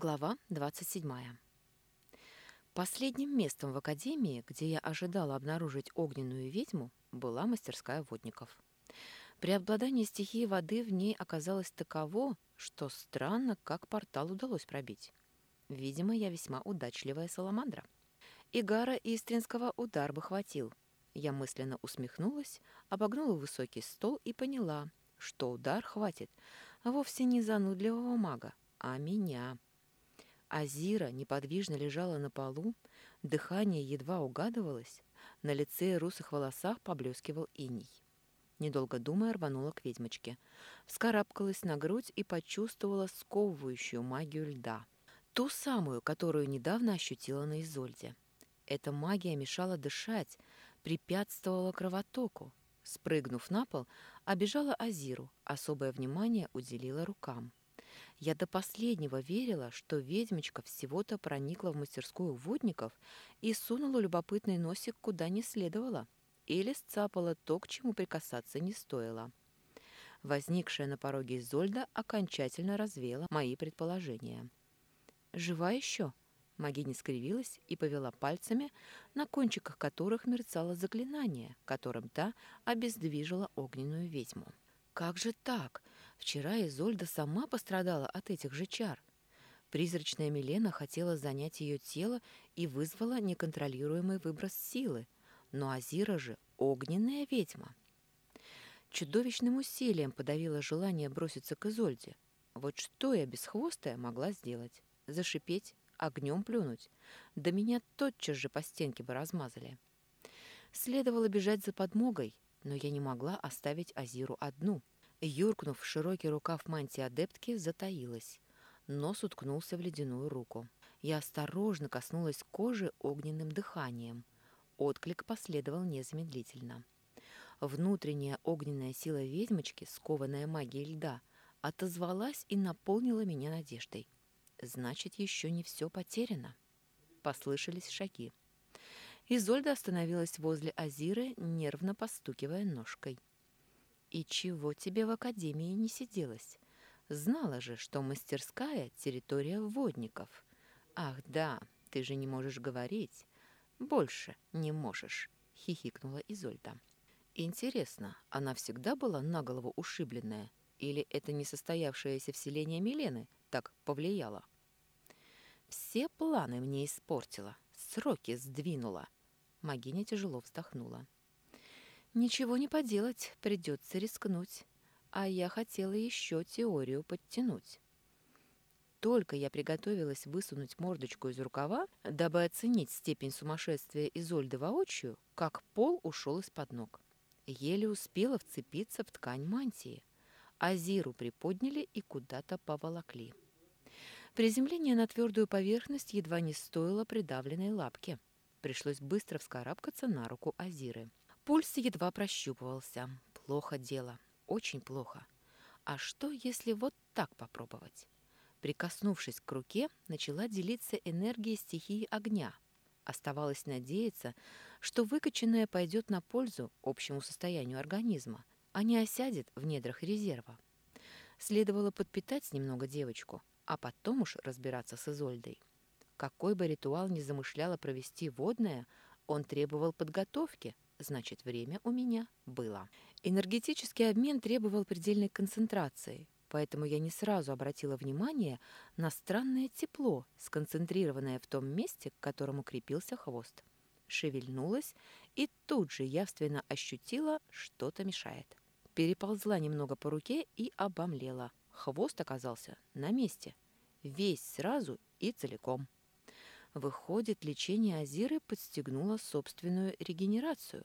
Глава 27. Последним местом в академии, где я ожидала обнаружить огненную ведьму, была мастерская водников. Преобладание стихии воды в ней оказалось таково, что странно, как портал удалось пробить. Видимо, я весьма удачливая саламандра. Игара Истринского удар бы хватил. Я мысленно усмехнулась, обогнула высокий стол и поняла, что удар хватит вовсе не занудливого мага, а меня. Азира неподвижно лежала на полу, дыхание едва угадывалось, на лице и русых волосах поблескивал иней. Недолго думая, рванула к ведьмочке. Вскарабкалась на грудь и почувствовала сковывающую магию льда. Ту самую, которую недавно ощутила на Изольде. Эта магия мешала дышать, препятствовала кровотоку. Спрыгнув на пол, обижала Азиру, особое внимание уделила рукам. Я до последнего верила, что ведьмочка всего-то проникла в мастерскую водников и сунула любопытный носик куда не следовало, или сцапала то, к чему прикасаться не стоило. Возникшая на пороге Изольда окончательно развеяла мои предположения. «Жива еще?» Магиня скривилась и повела пальцами, на кончиках которых мерцало заклинание, которым та обездвижила огненную ведьму. «Как же так? Вчера Изольда сама пострадала от этих же чар. Призрачная Милена хотела занять ее тело и вызвала неконтролируемый выброс силы, но Азира же огненная ведьма. Чудовищным усилием подавила желание броситься к Изольде. Вот что я бесхвостая могла сделать? Зашипеть, огнем плюнуть? Да меня тотчас же по стенке бы размазали. Следовало бежать за подмогой, но я не могла оставить Азиру одну — Юркнув в широкий рукав мантии адептки, затаилась. Нос уткнулся в ледяную руку. Я осторожно коснулась кожи огненным дыханием. Отклик последовал незамедлительно. Внутренняя огненная сила ведьмочки, скованная магией льда, отозвалась и наполнила меня надеждой. Значит, еще не все потеряно. Послышались шаги. Изольда остановилась возле Азиры, нервно постукивая ножкой. И чего тебе в академии не сиделось? Знала же, что мастерская — территория водников. Ах, да, ты же не можешь говорить. Больше не можешь, — хихикнула Изольда. Интересно, она всегда была на голову ушибленная? Или это несостоявшееся вселение Милены так повлияло? Все планы мне испортила, сроки сдвинула. Магиня тяжело вздохнула. Ничего не поделать, придется рискнуть. А я хотела еще теорию подтянуть. Только я приготовилась высунуть мордочку из рукава, дабы оценить степень сумасшествия Изольды воочию, как пол ушел из-под ног. Еле успела вцепиться в ткань мантии. Азиру приподняли и куда-то поволокли. Приземление на твердую поверхность едва не стоило придавленной лапки. Пришлось быстро вскарабкаться на руку Азиры. Пульс едва прощупывался. Плохо дело, очень плохо. А что, если вот так попробовать? Прикоснувшись к руке, начала делиться энергией стихии огня. Оставалось надеяться, что выкачанное пойдет на пользу общему состоянию организма, а не осядет в недрах резерва. Следовало подпитать немного девочку, а потом уж разбираться с Изольдой. Какой бы ритуал ни замышляла провести водная, он требовал подготовки – значит, время у меня было. Энергетический обмен требовал предельной концентрации, поэтому я не сразу обратила внимание на странное тепло, сконцентрированное в том месте, к которому крепился хвост. Шевельнулась и тут же явственно ощутила, что-то мешает. Переползла немного по руке и обомлела. Хвост оказался на месте. Весь сразу и целиком. Выходит, лечение Азиры подстегнуло собственную регенерацию.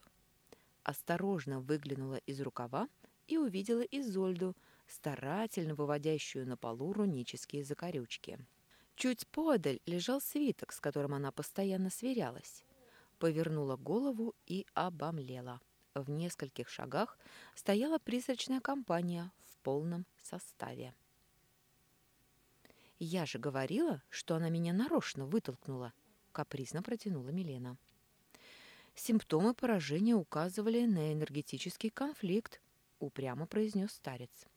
Осторожно выглянула из рукава и увидела Изольду, старательно выводящую на полу рунические закорючки. Чуть подаль лежал свиток, с которым она постоянно сверялась. Повернула голову и обомлела. В нескольких шагах стояла призрачная компания в полном составе. «Я же говорила, что она меня нарочно вытолкнула», — капризно протянула Милена. «Симптомы поражения указывали на энергетический конфликт», — упрямо произнес старец.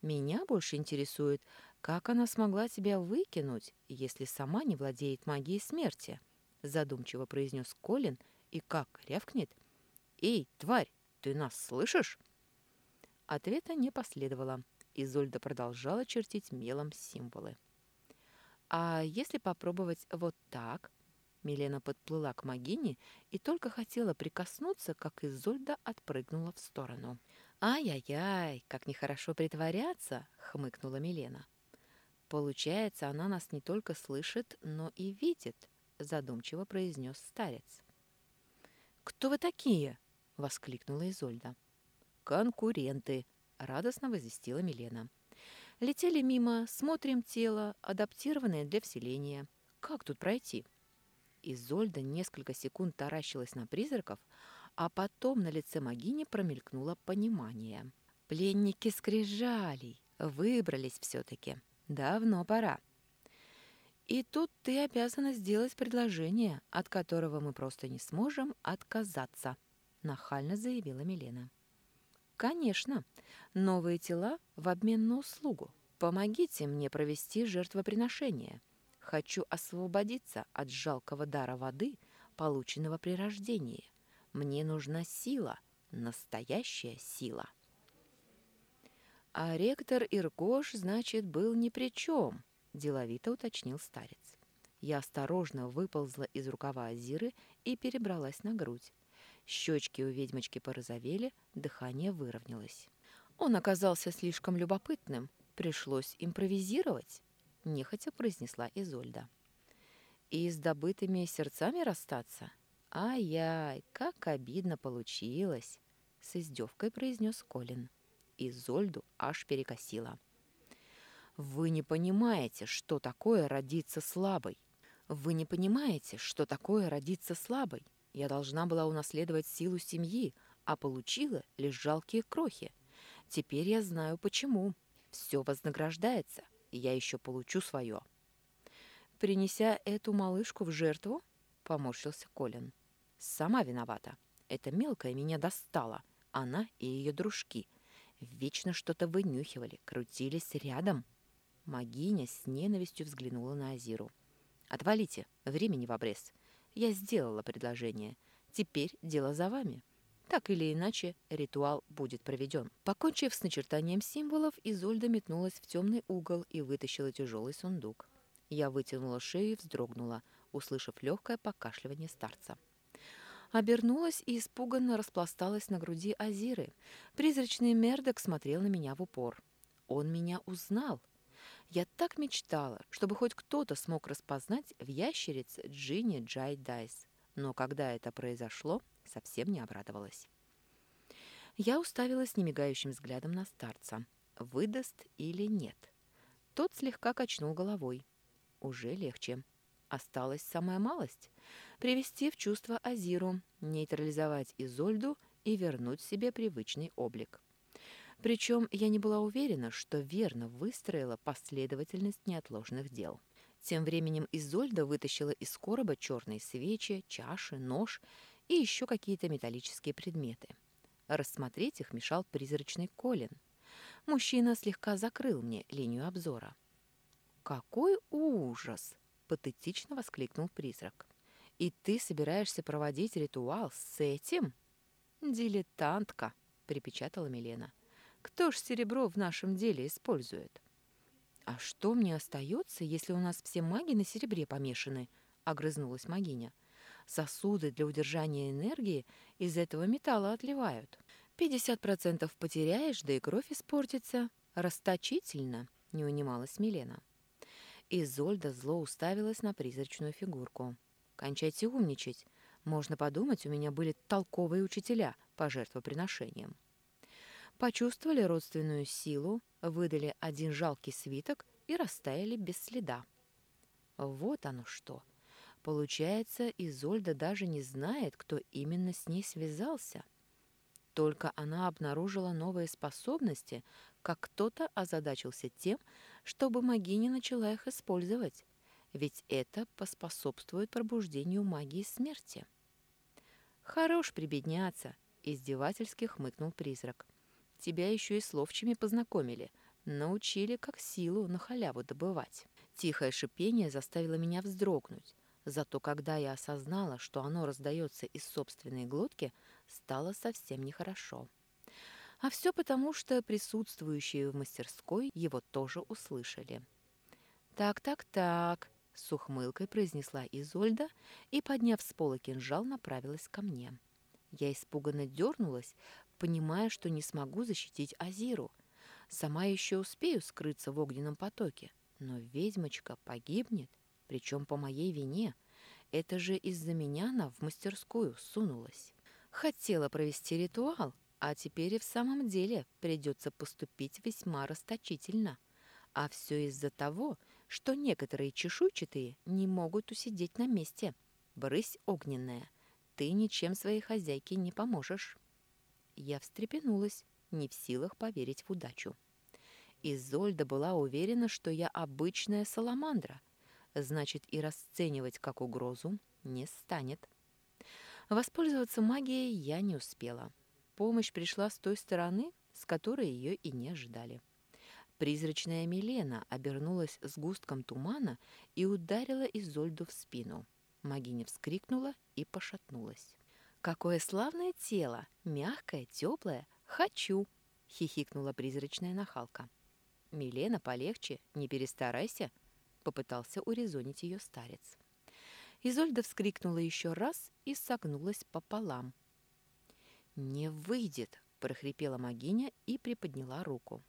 Меня больше интересует, как она смогла тебя выкинуть, если сама не владеет магией смерти, задумчиво произнес Колин и как рявкнет. «Эй, тварь, ты нас слышишь?» Ответа не последовало. Изольда продолжала чертить мелом символы. «А если попробовать вот так?» Милена подплыла к Магине и только хотела прикоснуться, как Изольда отпрыгнула в сторону. «Ай-яй-яй, как нехорошо притворяться!» — хмыкнула Милена. «Получается, она нас не только слышит, но и видит», — задумчиво произнес старец. «Кто вы такие?» — воскликнула Изольда. «Конкуренты», — радостно возвестила Милена. «Летели мимо, смотрим тело, адаптированное для вселения. Как тут пройти?» Изольда несколько секунд таращилась на призраков, а потом на лице Магини промелькнуло понимание. «Пленники скрижалей! Выбрались все-таки. Давно пора». «И тут ты обязана сделать предложение, от которого мы просто не сможем отказаться», — нахально заявила Милена. «Конечно. Новые тела в обмен на услугу. Помогите мне провести жертвоприношение. Хочу освободиться от жалкого дара воды, полученного при рождении. Мне нужна сила, настоящая сила». «А ректор Иргош, значит, был ни при чем», — деловито уточнил старец. Я осторожно выползла из рукава Азиры и перебралась на грудь. Щечки у ведьмочки порозовели, дыхание выровнялось. Он оказался слишком любопытным. Пришлось импровизировать, нехотя произнесла Изольда. И с добытыми сердцами расстаться? Ай-яй, как обидно получилось, с издевкой произнес Колин. Изольду аж перекосила. Вы не понимаете, что такое родиться слабой. Вы не понимаете, что такое родиться слабой. Я должна была унаследовать силу семьи, а получила лишь жалкие крохи. Теперь я знаю почему. Все вознаграждается, и я еще получу свое. Принеся эту малышку в жертву, поморщился Колин. Сама виновата. Эта мелкая меня достала. Она и ее дружки. Вечно что-то вынюхивали, крутились рядом. Магиня с ненавистью взглянула на Азиру. «Отвалите, времени в обрез. Я сделала предложение. Теперь дело за вами. Так или иначе, ритуал будет проведен. Покончив с начертанием символов, Изольда метнулась в темный угол и вытащила тяжелый сундук. Я вытянула шею и вздрогнула, услышав легкое покашливание старца. Обернулась и испуганно распласталась на груди Азиры. Призрачный Мердок смотрел на меня в упор. Он меня узнал. Я так мечтала, чтобы хоть кто-то смог распознать в ящерице Джинни Джай Дайс. Но когда это произошло, совсем не обрадовалась. Я уставилась немигающим взглядом на старца. Выдаст или нет? Тот слегка качнул головой. Уже легче. Осталась самая малость. Привести в чувство Азиру, нейтрализовать Изольду и вернуть себе привычный облик. Причем я не была уверена, что верно выстроила последовательность неотложных дел. Тем временем Изольда вытащила из короба черные свечи, чаши, нож и еще какие-то металлические предметы. Рассмотреть их мешал призрачный Колин. Мужчина слегка закрыл мне линию обзора. «Какой ужас!» — патетично воскликнул призрак. «И ты собираешься проводить ритуал с этим?» «Дилетантка!» — припечатала Милена. Кто ж серебро в нашем деле использует? А что мне остается, если у нас все маги на серебре помешаны? Огрызнулась магиня. Сосуды для удержания энергии из этого металла отливают. Пятьдесят процентов потеряешь, да и кровь испортится. Расточительно, не унималась Милена. Изольда зло уставилась на призрачную фигурку. «Кончайте умничать. Можно подумать, у меня были толковые учителя по жертвоприношениям почувствовали родственную силу, выдали один жалкий свиток и растаяли без следа. Вот оно что. Получается, Изольда даже не знает, кто именно с ней связался. Только она обнаружила новые способности, как кто-то озадачился тем, чтобы Магини начала их использовать. Ведь это поспособствует пробуждению магии смерти. «Хорош прибедняться», — издевательски хмыкнул призрак. Тебя еще и с ловчими познакомили. Научили, как силу на халяву добывать. Тихое шипение заставило меня вздрогнуть. Зато когда я осознала, что оно раздается из собственной глотки, стало совсем нехорошо. А все потому, что присутствующие в мастерской его тоже услышали. «Так-так-так», — с ухмылкой произнесла Изольда и, подняв с пола кинжал, направилась ко мне. Я испуганно дернулась, понимая, что не смогу защитить Азиру. Сама еще успею скрыться в огненном потоке, но ведьмочка погибнет, причем по моей вине. Это же из-за меня она в мастерскую сунулась. Хотела провести ритуал, а теперь и в самом деле придется поступить весьма расточительно. А все из-за того, что некоторые чешуйчатые не могут усидеть на месте. Брысь огненная, ты ничем своей хозяйке не поможешь. Я встрепенулась, не в силах поверить в удачу. Изольда была уверена, что я обычная саламандра, значит, и расценивать как угрозу не станет. Воспользоваться магией я не успела. Помощь пришла с той стороны, с которой ее и не ожидали. Призрачная Милена обернулась сгустком тумана и ударила Изольду в спину. Магиня вскрикнула и пошатнулась. «Какое славное тело! Мягкое, теплое! Хочу!» — хихикнула призрачная нахалка. «Милена, полегче, не перестарайся!» — попытался урезонить ее старец. Изольда вскрикнула еще раз и согнулась пополам. «Не выйдет!» — прохрипела магиня и приподняла руку.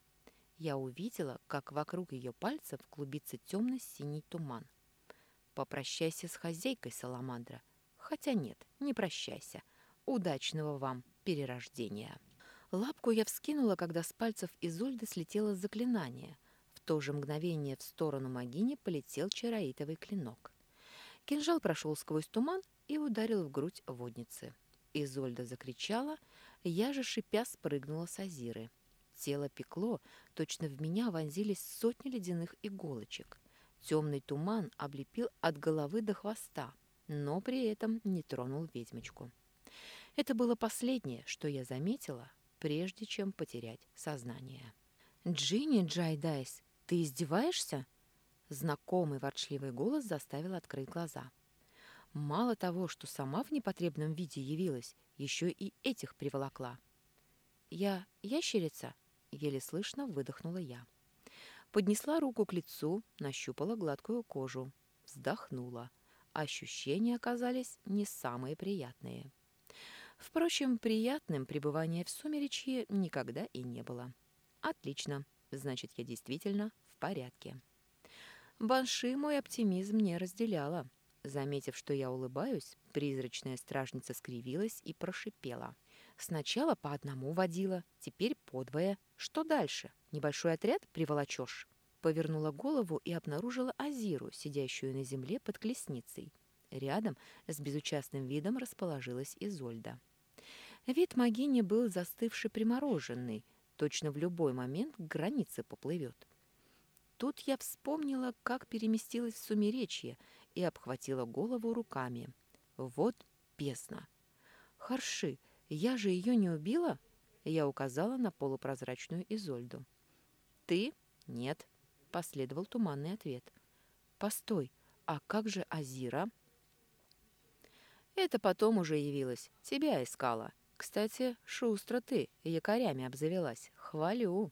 Я увидела, как вокруг ее пальцев клубится темно-синий туман. «Попрощайся с хозяйкой, Саламандра!» Хотя нет, не прощайся. Удачного вам перерождения. Лапку я вскинула, когда с пальцев Изольды слетело заклинание. В то же мгновение в сторону Магини полетел чароитовый клинок. Кинжал прошел сквозь туман и ударил в грудь водницы. Изольда закричала, я же шипя спрыгнула с Азиры. Тело пекло, точно в меня вонзились сотни ледяных иголочек. Темный туман облепил от головы до хвоста — но при этом не тронул ведьмочку. Это было последнее, что я заметила, прежде чем потерять сознание. «Джинни Джайдайс, ты издеваешься?» Знакомый ворчливый голос заставил открыть глаза. Мало того, что сама в непотребном виде явилась, еще и этих приволокла. «Я ящерица?» — еле слышно выдохнула я. Поднесла руку к лицу, нащупала гладкую кожу, вздохнула — ощущения оказались не самые приятные. Впрочем, приятным пребывание в сумеречье никогда и не было. Отлично, значит, я действительно в порядке. Банши мой оптимизм не разделяла. Заметив, что я улыбаюсь, призрачная стражница скривилась и прошипела. Сначала по одному водила, теперь подвое. Что дальше? Небольшой отряд приволочешь? Повернула голову и обнаружила Азиру, сидящую на земле под колесницей. Рядом с безучастным видом расположилась Изольда. Вид могини был застывший примороженный, точно в любой момент к границе поплывет. Тут я вспомнила, как переместилась в сумеречье и обхватила голову руками. Вот бездна. «Харши, я же ее не убила?» Я указала на полупрозрачную Изольду. «Ты? Нет», Последовал туманный ответ. «Постой, а как же Азира?» «Это потом уже явилась. Тебя искала. Кстати, шустро ты, якорями обзавелась. Хвалю!»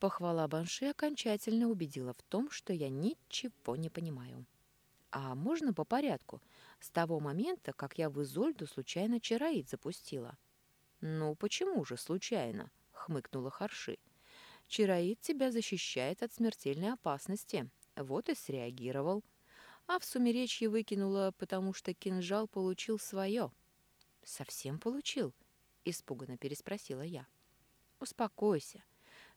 Похвала Банши окончательно убедила в том, что я ничего не понимаю. «А можно по порядку? С того момента, как я в Изольду случайно чароид запустила». «Ну, почему же случайно?» — хмыкнула Харши. Чароид тебя защищает от смертельной опасности. Вот и среагировал. А в сумеречье выкинула, потому что кинжал получил свое. «Совсем получил?» — испуганно переспросила я. «Успокойся.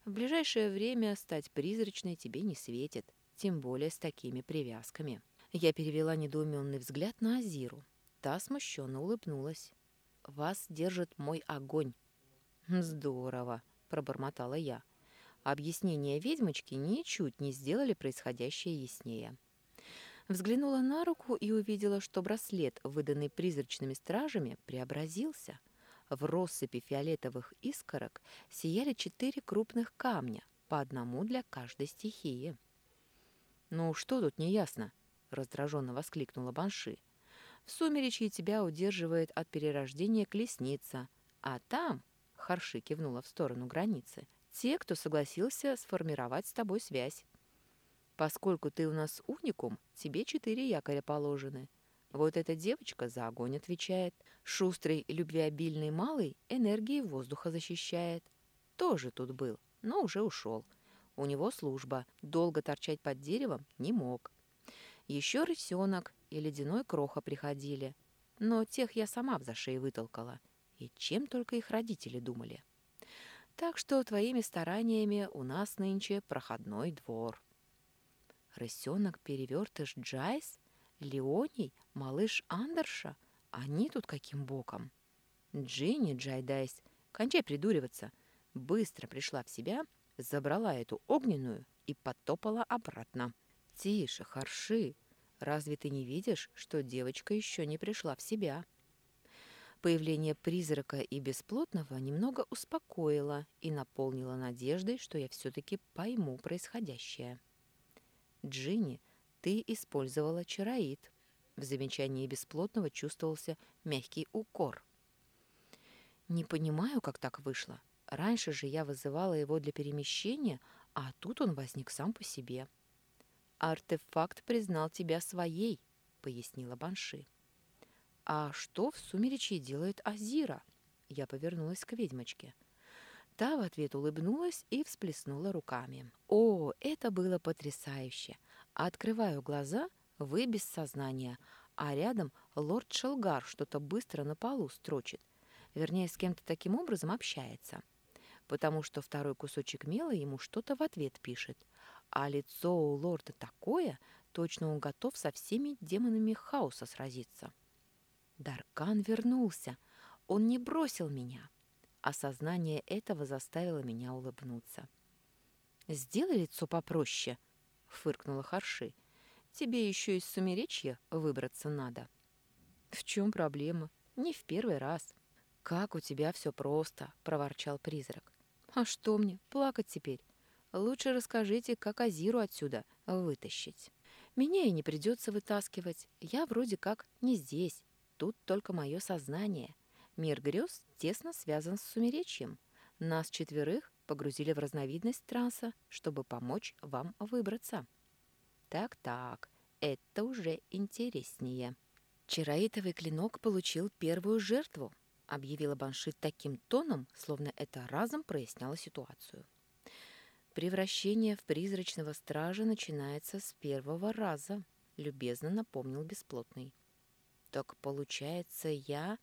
В ближайшее время стать призрачной тебе не светит, тем более с такими привязками». Я перевела недоуменный взгляд на Азиру. Та смущенно улыбнулась. «Вас держит мой огонь». «Здорово», — пробормотала я. Объяснения ведьмочки ничуть не сделали происходящее яснее. Взглянула на руку и увидела, что браслет, выданный призрачными стражами, преобразился. В россыпи фиолетовых искорок сияли четыре крупных камня, по одному для каждой стихии. «Ну, что тут неясно?» — раздраженно воскликнула Банши. «В сумеречье тебя удерживает от перерождения колесница, а там, — Харши кивнула в сторону границы, — те, кто согласился сформировать с тобой связь. Поскольку ты у нас уникум, тебе четыре якоря положены. Вот эта девочка за огонь отвечает. Шустрый, любвеобильный малый энергии воздуха защищает. Тоже тут был, но уже ушел. У него служба, долго торчать под деревом не мог. Еще рысенок и ледяной кроха приходили, но тех я сама в зашей вытолкала. И чем только их родители думали. Так что твоими стараниями у нас нынче проходной двор. Рысенок, перевертыш Джайс, Леоний, малыш Андерша. Они тут каким боком? Джинни Джайдайс, кончай придуриваться, быстро пришла в себя, забрала эту огненную и потопала обратно. Тише, харши, разве ты не видишь, что девочка еще не пришла в себя?» Появление призрака и бесплотного немного успокоило и наполнило надеждой, что я все-таки пойму происходящее. «Джинни, ты использовала чароид». В замечании бесплотного чувствовался мягкий укор. «Не понимаю, как так вышло. Раньше же я вызывала его для перемещения, а тут он возник сам по себе». «Артефакт признал тебя своей», — пояснила Банши. «А что в сумеречье делает Азира?» Я повернулась к ведьмочке. Та в ответ улыбнулась и всплеснула руками. «О, это было потрясающе! Открываю глаза, вы без сознания, а рядом лорд Шелгар что-то быстро на полу строчит. Вернее, с кем-то таким образом общается. Потому что второй кусочек мела ему что-то в ответ пишет. А лицо у лорда такое, точно он готов со всеми демонами хаоса сразиться». Даркан вернулся. Он не бросил меня. Осознание этого заставило меня улыбнуться. «Сделай лицо попроще», — фыркнула Харши. «Тебе еще из сумеречья выбраться надо». «В чем проблема? Не в первый раз». «Как у тебя все просто», — проворчал призрак. «А что мне, плакать теперь? Лучше расскажите, как Азиру отсюда вытащить. Меня и не придется вытаскивать. Я вроде как не здесь, Тут только мое сознание. Мир грез тесно связан с сумеречьем. Нас четверых погрузили в разновидность транса, чтобы помочь вам выбраться. Так-так, это уже интереснее. Чароитовый клинок получил первую жертву, объявила Баншит таким тоном, словно это разом проясняло ситуацию. Превращение в призрачного стража начинается с первого раза, любезно напомнил бесплотный. Так получается, я...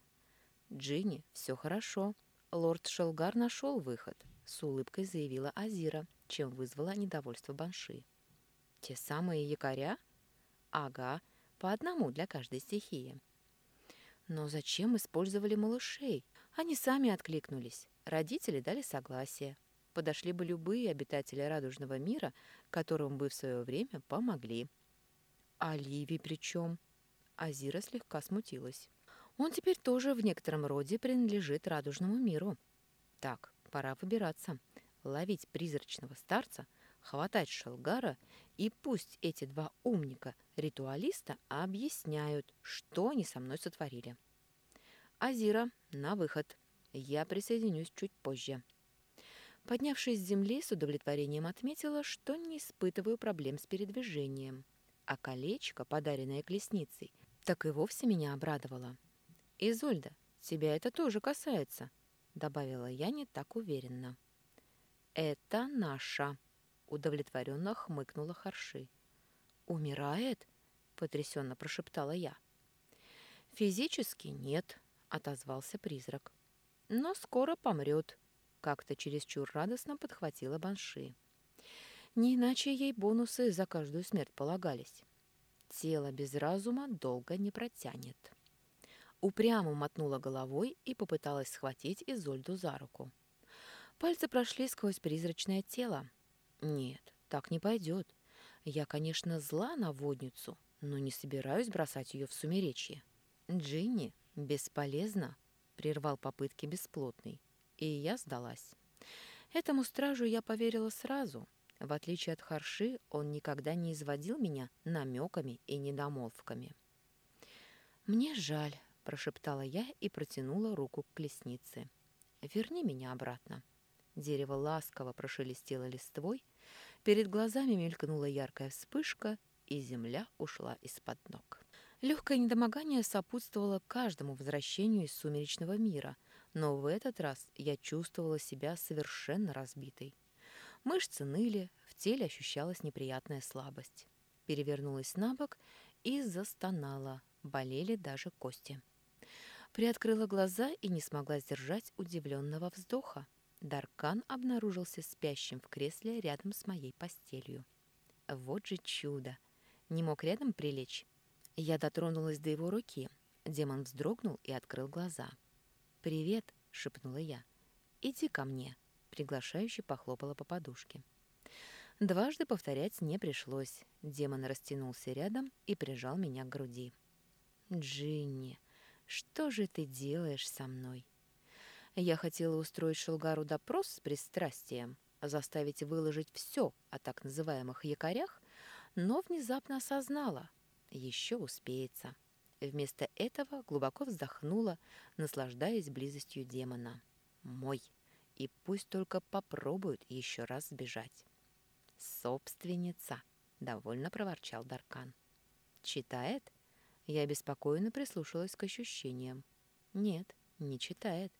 Джинни, все хорошо. Лорд Шелгар нашел выход, с улыбкой заявила Азира, чем вызвала недовольство Банши. Те самые якоря? Ага, по одному для каждой стихии. Но зачем использовали малышей? Они сами откликнулись. Родители дали согласие. Подошли бы любые обитатели радужного мира, которым бы в свое время помогли. А Ливи при чем? Азира слегка смутилась. Он теперь тоже в некотором роде принадлежит радужному миру. Так, пора выбираться. Ловить призрачного старца, хватать Шелгара, и пусть эти два умника-ритуалиста объясняют, что они со мной сотворили. Азира, на выход. Я присоединюсь чуть позже. Поднявшись с земли, с удовлетворением отметила, что не испытываю проблем с передвижением. А колечко, подаренное колесницей, так и вовсе меня обрадовало. «Изольда, тебя это тоже касается», — добавила я не так уверенно. «Это наша», — удовлетворенно хмыкнула Харши. «Умирает?» — потрясенно прошептала я. «Физически нет», — отозвался призрак. «Но скоро помрет», — как-то чересчур радостно подхватила Банши. Не иначе ей бонусы за каждую смерть полагались. Тело без разума долго не протянет. Упрямо мотнула головой и попыталась схватить Изольду за руку. Пальцы прошли сквозь призрачное тело. Нет, так не пойдет. Я, конечно, зла на водницу, но не собираюсь бросать ее в сумеречье. Джинни, бесполезно, прервал попытки бесплотный, и я сдалась. Этому стражу я поверила сразу. В отличие от Харши, он никогда не изводил меня намеками и недомолвками. «Мне жаль», — прошептала я и протянула руку к колеснице. «Верни меня обратно». Дерево ласково прошелестело листвой, перед глазами мелькнула яркая вспышка, и земля ушла из-под ног. Легкое недомогание сопутствовало каждому возвращению из сумеречного мира, но в этот раз я чувствовала себя совершенно разбитой. Мышцы ныли, в теле ощущалась неприятная слабость. Перевернулась на бок и застонала, болели даже кости. Приоткрыла глаза и не смогла сдержать удивленного вздоха. Даркан обнаружился спящим в кресле рядом с моей постелью. Вот же чудо! Не мог рядом прилечь? Я дотронулась до его руки. Демон вздрогнул и открыл глаза. «Привет!» — шепнула я. «Иди ко мне!» — приглашающе похлопала по подушке. Дважды повторять не пришлось. Демон растянулся рядом и прижал меня к груди. «Джинни, что же ты делаешь со мной?» Я хотела устроить Шелгару допрос с пристрастием, заставить выложить все о так называемых якорях, но внезапно осознала — еще успеется. Вместо этого глубоко вздохнула, наслаждаясь близостью демона. Мой. И пусть только попробуют еще раз сбежать. «Собственница!» — довольно проворчал Даркан. «Читает?» Я обеспокоенно прислушалась к ощущениям. «Нет, не читает.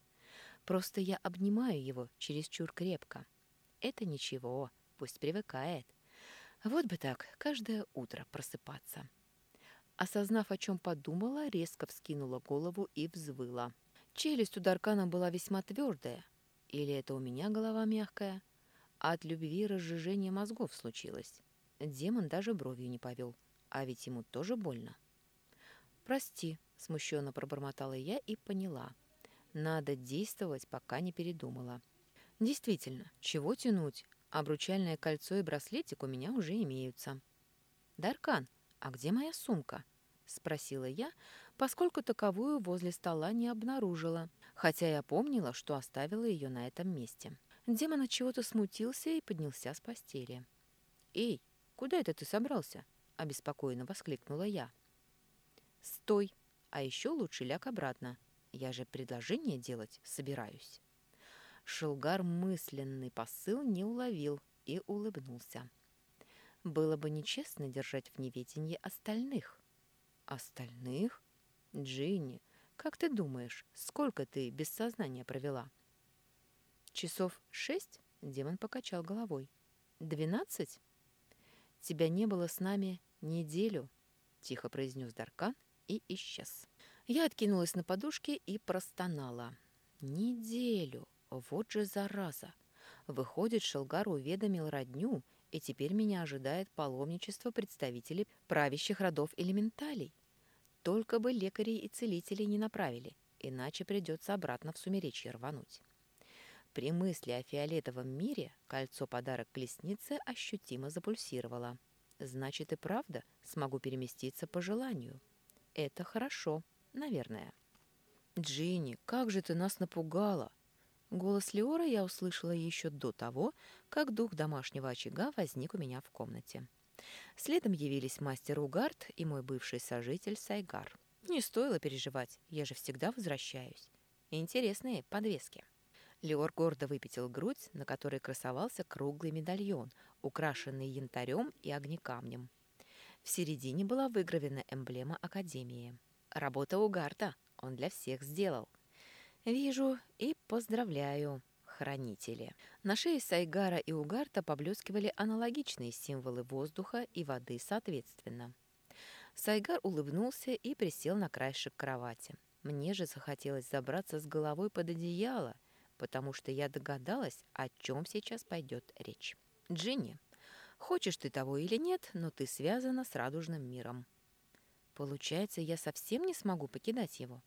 Просто я обнимаю его чересчур крепко. Это ничего, пусть привыкает. Вот бы так каждое утро просыпаться. Осознав, о чем подумала, резко вскинула голову и взвыла. Челюсть у Даркана была весьма твердая. Или это у меня голова мягкая? А от любви разжижение мозгов случилось. Демон даже бровью не повел. А ведь ему тоже больно. «Прости», — смущенно пробормотала я и поняла — надо действовать, пока не передумала. Действительно, чего тянуть? Обручальное кольцо и браслетик у меня уже имеются. «Даркан, а где моя сумка?» — спросила я, поскольку таковую возле стола не обнаружила, хотя я помнила, что оставила ее на этом месте. Демон от чего-то смутился и поднялся с постели. «Эй, куда это ты собрался?» — обеспокоенно воскликнула я. «Стой, а еще лучше ляг обратно. Я же предложение делать собираюсь. Шелгар мысленный посыл не уловил и улыбнулся. Было бы нечестно держать в неведении остальных. Остальных? Джинни, как ты думаешь, сколько ты без сознания провела? Часов шесть? Демон покачал головой. Двенадцать? Тебя не было с нами неделю, тихо произнес Даркан и исчез. Я откинулась на подушке и простонала. «Неделю! Вот же зараза! Выходит, Шелгар уведомил родню, и теперь меня ожидает паломничество представителей правящих родов элементалей. Только бы лекарей и целителей не направили, иначе придется обратно в сумеречье рвануть». При мысли о фиолетовом мире кольцо-подарок колесницы ощутимо запульсировало. Значит, и правда смогу переместиться по желанию. Это хорошо наверное. «Джинни, как же ты нас напугала!» Голос Леора я услышала еще до того, как дух домашнего очага возник у меня в комнате. Следом явились мастер Угард и мой бывший сожитель Сайгар. Не стоило переживать, я же всегда возвращаюсь. Интересные подвески. Леор гордо выпятил грудь, на которой красовался круглый медальон, украшенный янтарем и огнекамнем. В середине была выгравлена эмблема Академии. Работа у Гарта. Он для всех сделал. Вижу и поздравляю, хранители. На шее Сайгара и Угарта поблескивали аналогичные символы воздуха и воды соответственно. Сайгар улыбнулся и присел на краешек кровати. Мне же захотелось забраться с головой под одеяло, потому что я догадалась, о чем сейчас пойдет речь. Джинни, хочешь ты того или нет, но ты связана с радужным миром. Получается, я совсем не смогу покидать его?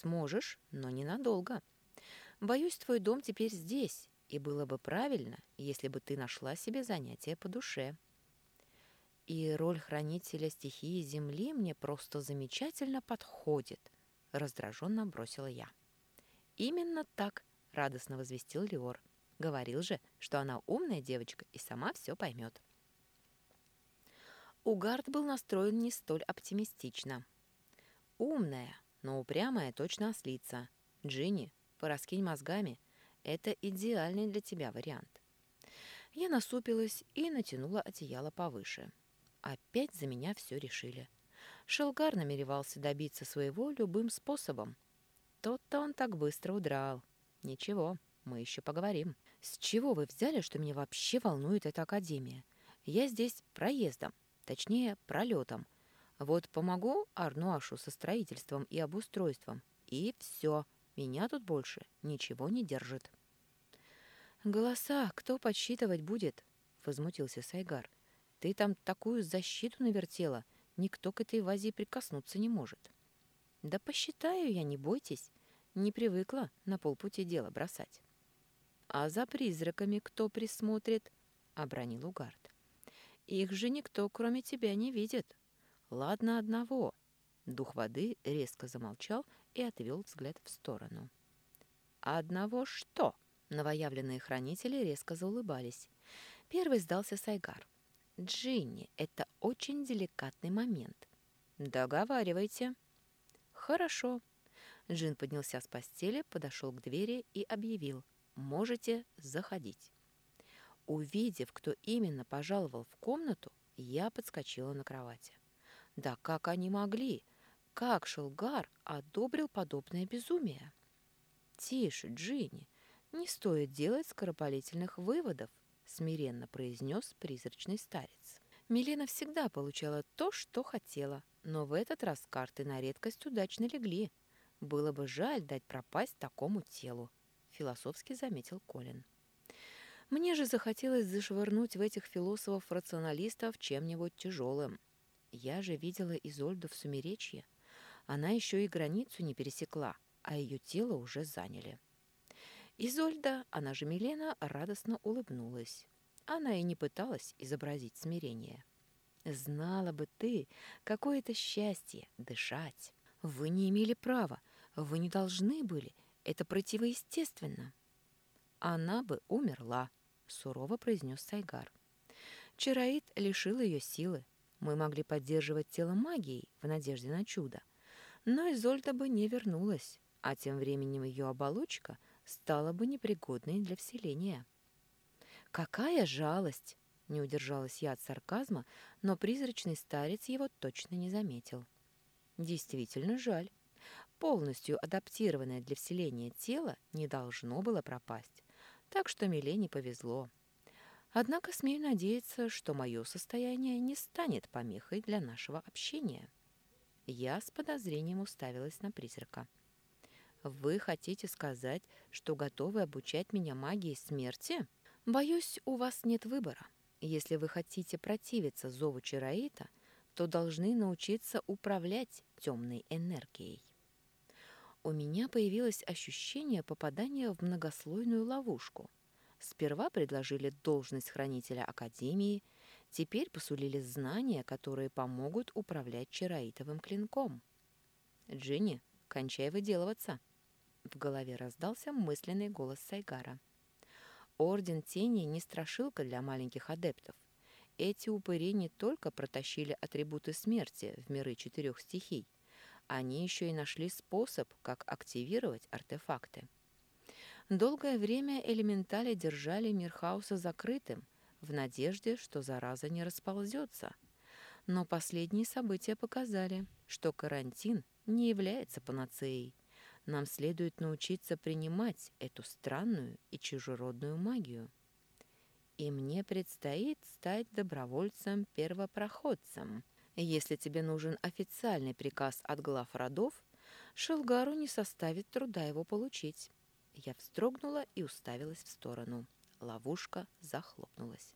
Сможешь, но ненадолго. Боюсь, твой дом теперь здесь, и было бы правильно, если бы ты нашла себе занятие по душе. И роль хранителя стихии Земли мне просто замечательно подходит, раздраженно бросила я. Именно так, радостно возвестил Леор. Говорил же, что она умная девочка и сама все поймет. Угард был настроен не столь оптимистично. «Умная, но упрямая точно ослица. Джинни, пораскинь мозгами. Это идеальный для тебя вариант». Я насупилась и натянула одеяло повыше. Опять за меня все решили. Шелгар намеревался добиться своего любым способом. Тот-то он так быстро удрал. Ничего, мы еще поговорим. С чего вы взяли, что меня вообще волнует эта академия? Я здесь проездом, точнее, пролетом. Вот помогу Арнуашу со строительством и обустройством, и все, меня тут больше ничего не держит. «Голоса кто подсчитывать будет?» — возмутился Сайгар. «Ты там такую защиту навертела, никто к этой вазе прикоснуться не может». «Да посчитаю я, не бойтесь. Не привыкла на полпути дело бросать». «А за призраками кто присмотрит?» — обронил Угард. «Их же никто, кроме тебя, не видит. Ладно одного». Дух воды резко замолчал и отвел взгляд в сторону. «Одного что?» Новоявленные хранители резко заулыбались. Первый сдался Сайгар. «Джинни, это очень деликатный момент». «Договаривайте». «Хорошо». Джин поднялся с постели, подошел к двери и объявил. Можете заходить. Увидев, кто именно пожаловал в комнату, я подскочила на кровати. Да как они могли? Как Шелгар одобрил подобное безумие? Тише, Джинни, не стоит делать скоропалительных выводов, смиренно произнес призрачный старец. Милена всегда получала то, что хотела, но в этот раз карты на редкость удачно легли. Было бы жаль дать пропасть такому телу философски заметил Колин. Мне же захотелось зашвырнуть в этих философов-рационалистов чем-нибудь тяжелым. Я же видела Изольду в сумеречье. Она еще и границу не пересекла, а ее тело уже заняли. Изольда, она же Милена, радостно улыбнулась. Она и не пыталась изобразить смирение. «Знала бы ты, какое это счастье — дышать! Вы не имели права, вы не должны были, это противоестественно. Она бы умерла, сурово произнес Сайгар. Чароид лишил ее силы. Мы могли поддерживать тело магией в надежде на чудо. Но Изольда бы не вернулась, а тем временем ее оболочка стала бы непригодной для вселения. «Какая жалость!» — не удержалась я от сарказма, но призрачный старец его точно не заметил. «Действительно жаль полностью адаптированное для вселения тело не должно было пропасть, так что Милене повезло. Однако смею надеяться, что мое состояние не станет помехой для нашего общения. Я с подозрением уставилась на призрака. «Вы хотите сказать, что готовы обучать меня магии смерти? Боюсь, у вас нет выбора. Если вы хотите противиться зову Чараита, то должны научиться управлять темной энергией» у меня появилось ощущение попадания в многослойную ловушку. Сперва предложили должность хранителя Академии, теперь посулили знания, которые помогут управлять чароитовым клинком. «Джинни, кончай выделываться!» В голове раздался мысленный голос Сайгара. «Орден Тени не страшилка для маленьких адептов. Эти упыри не только протащили атрибуты смерти в миры четырех стихий, они еще и нашли способ, как активировать артефакты. Долгое время элементали держали мир хаоса закрытым, в надежде, что зараза не расползется. Но последние события показали, что карантин не является панацеей. Нам следует научиться принимать эту странную и чужеродную магию. И мне предстоит стать добровольцем-первопроходцем. Если тебе нужен официальный приказ от глав родов, Шелгару не составит труда его получить. Я вздрогнула и уставилась в сторону. Ловушка захлопнулась.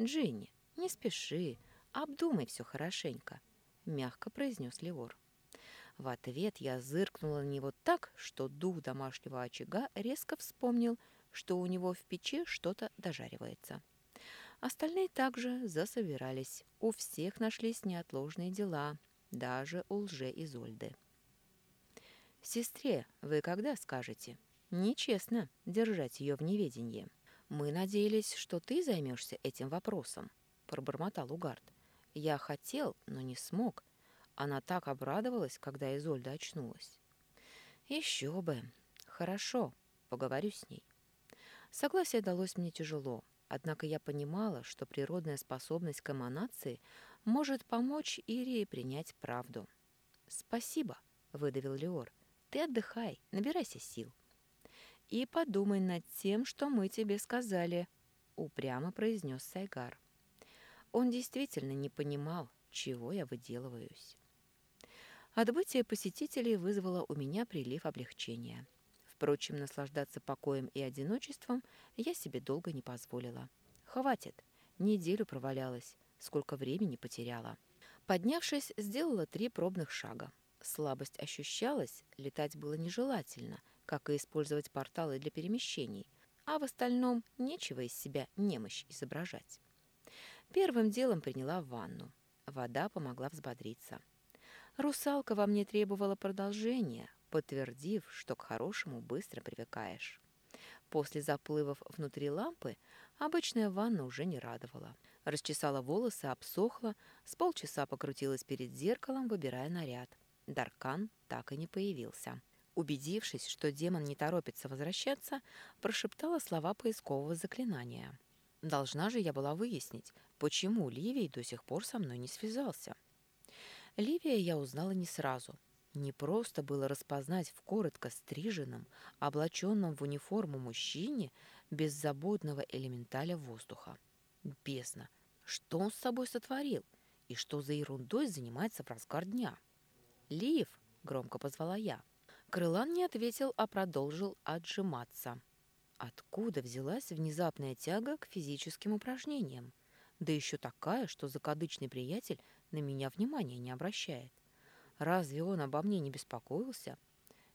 «Джинни, не спеши, обдумай все хорошенько», — мягко произнес Леор. В ответ я зыркнула на него так, что дух домашнего очага резко вспомнил, что у него в печи что-то дожаривается. Остальные также засобирались. У всех нашлись неотложные дела, даже у лже Изольды. «Сестре, вы когда скажете?» Нечестно держать ее в неведении. Мы надеялись, что ты займешься этим вопросом, пробормотал Угард. Я хотел, но не смог. Она так обрадовалась, когда Изольда очнулась. Еще бы. Хорошо, поговорю с ней. Согласие далось мне тяжело, однако я понимала, что природная способность к эманации может помочь Ирии принять правду. «Спасибо», — выдавил Леор. «Ты отдыхай, набирайся сил». «И подумай над тем, что мы тебе сказали», — упрямо произнес Сайгар. Он действительно не понимал, чего я выделываюсь. Отбытие посетителей вызвало у меня прилив облегчения. Впрочем, наслаждаться покоем и одиночеством я себе долго не позволила. Хватит, неделю провалялась, сколько времени потеряла. Поднявшись, сделала три пробных шага. Слабость ощущалась, летать было нежелательно, как и использовать порталы для перемещений, а в остальном нечего из себя немощь изображать. Первым делом приняла ванну. Вода помогла взбодриться. Русалка во мне требовала продолжения, подтвердив, что к хорошему быстро привыкаешь. После заплывов внутри лампы обычная ванна уже не радовала. Расчесала волосы, обсохла, с полчаса покрутилась перед зеркалом, выбирая наряд. Даркан так и не появился. Убедившись, что демон не торопится возвращаться, прошептала слова поискового заклинания. Должна же я была выяснить, почему Ливий до сих пор со мной не связался. Ливия я узнала не сразу — не просто было распознать в коротко стриженном, облаченном в униформу мужчине беззаботного элементаля воздуха. Бесно! Что он с собой сотворил? И что за ерундой занимается в разгар дня? «Лив!» — громко позвала я. Крылан не ответил, а продолжил отжиматься. Откуда взялась внезапная тяга к физическим упражнениям? Да еще такая, что закадычный приятель на меня внимания не обращает. Разве он обо мне не беспокоился?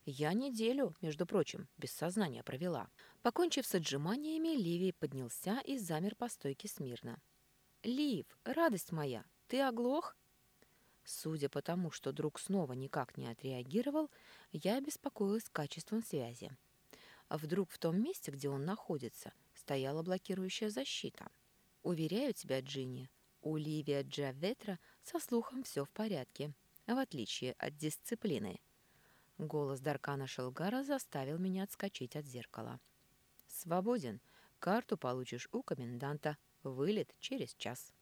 Я неделю, между прочим, без сознания провела. Покончив с отжиманиями, Ливий поднялся и замер по стойке смирно. «Лив, радость моя, ты оглох?» Судя по тому, что друг снова никак не отреагировал, я беспокоилась качеством связи. А вдруг в том месте, где он находится, стояла блокирующая защита? Уверяю тебя, Джинни, у Ливия Джаветра со слухом все в порядке в отличие от дисциплины. Голос Даркана Шелгара заставил меня отскочить от зеркала. «Свободен. Карту получишь у коменданта. Вылет через час».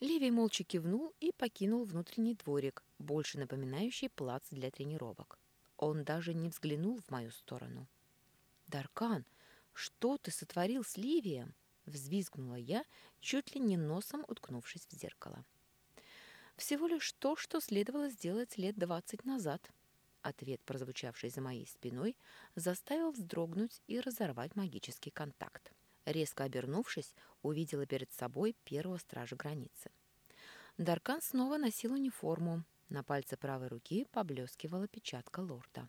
Леви молча кивнул и покинул внутренний дворик, больше напоминающий плац для тренировок. Он даже не взглянул в мою сторону. «Даркан, что ты сотворил с Ливием?» — взвизгнула я, чуть ли не носом уткнувшись в зеркало. Всего лишь то, что следовало сделать лет двадцать назад. Ответ, прозвучавший за моей спиной, заставил вздрогнуть и разорвать магический контакт. Резко обернувшись, увидела перед собой первого стража границы. Даркан снова носил униформу. На пальце правой руки поблескивала печатка лорда.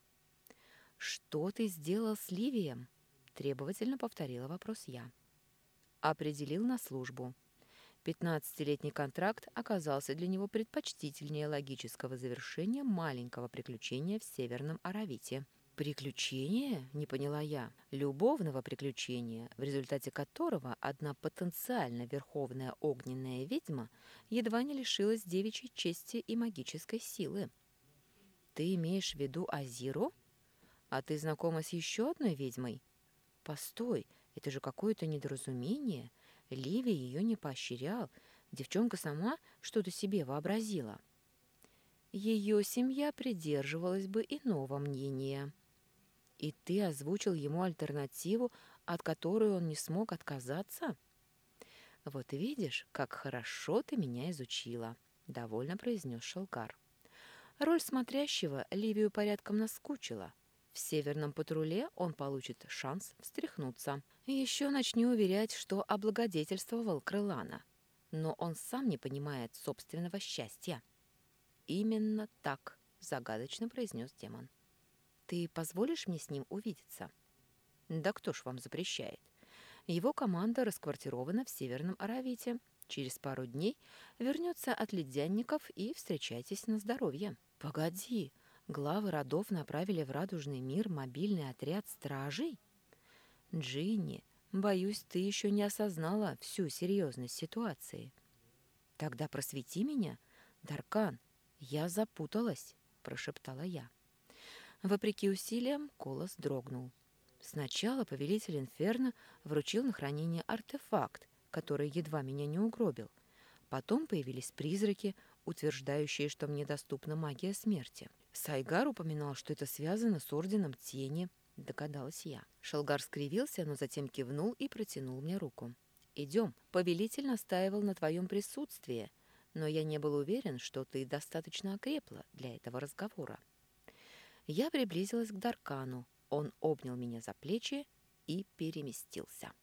«Что ты сделал с Ливием?» – требовательно повторила вопрос я. «Определил на службу», Пятнадцатилетний контракт оказался для него предпочтительнее логического завершения маленького приключения в Северном Аравите. «Приключение?» — не поняла я. «Любовного приключения, в результате которого одна потенциально верховная огненная ведьма едва не лишилась девичьей чести и магической силы». «Ты имеешь в виду Азиру? А ты знакома с еще одной ведьмой?» «Постой, это же какое-то недоразумение». Ливи ее не поощрял. Девчонка сама что-то себе вообразила. Ее семья придерживалась бы иного мнения. И ты озвучил ему альтернативу, от которой он не смог отказаться? Вот видишь, как хорошо ты меня изучила, довольно произнес Шелкар. Роль смотрящего Ливию порядком наскучила. В северном патруле он получит шанс встряхнуться. Еще начни уверять, что облагодетельствовал Крылана. Но он сам не понимает собственного счастья. «Именно так», — загадочно произнес демон. «Ты позволишь мне с ним увидеться?» «Да кто ж вам запрещает?» Его команда расквартирована в Северном Аравите. Через пару дней вернется от ледянников и встречайтесь на здоровье. «Погоди, главы родов направили в радужный мир мобильный отряд стражей? Джинни, боюсь, ты еще не осознала всю серьезность ситуации. Тогда просвети меня, Даркан, я запуталась, прошептала я. Вопреки усилиям, голос дрогнул. Сначала повелитель Инферно вручил на хранение артефакт, который едва меня не угробил. Потом появились призраки, утверждающие, что мне доступна магия смерти. Сайгар упоминал, что это связано с Орденом Тени, догадалась я. Шелгар скривился, но затем кивнул и протянул мне руку. «Идем. Повелитель настаивал на твоем присутствии, но я не был уверен, что ты достаточно окрепла для этого разговора». Я приблизилась к Даркану. Он обнял меня за плечи и переместился.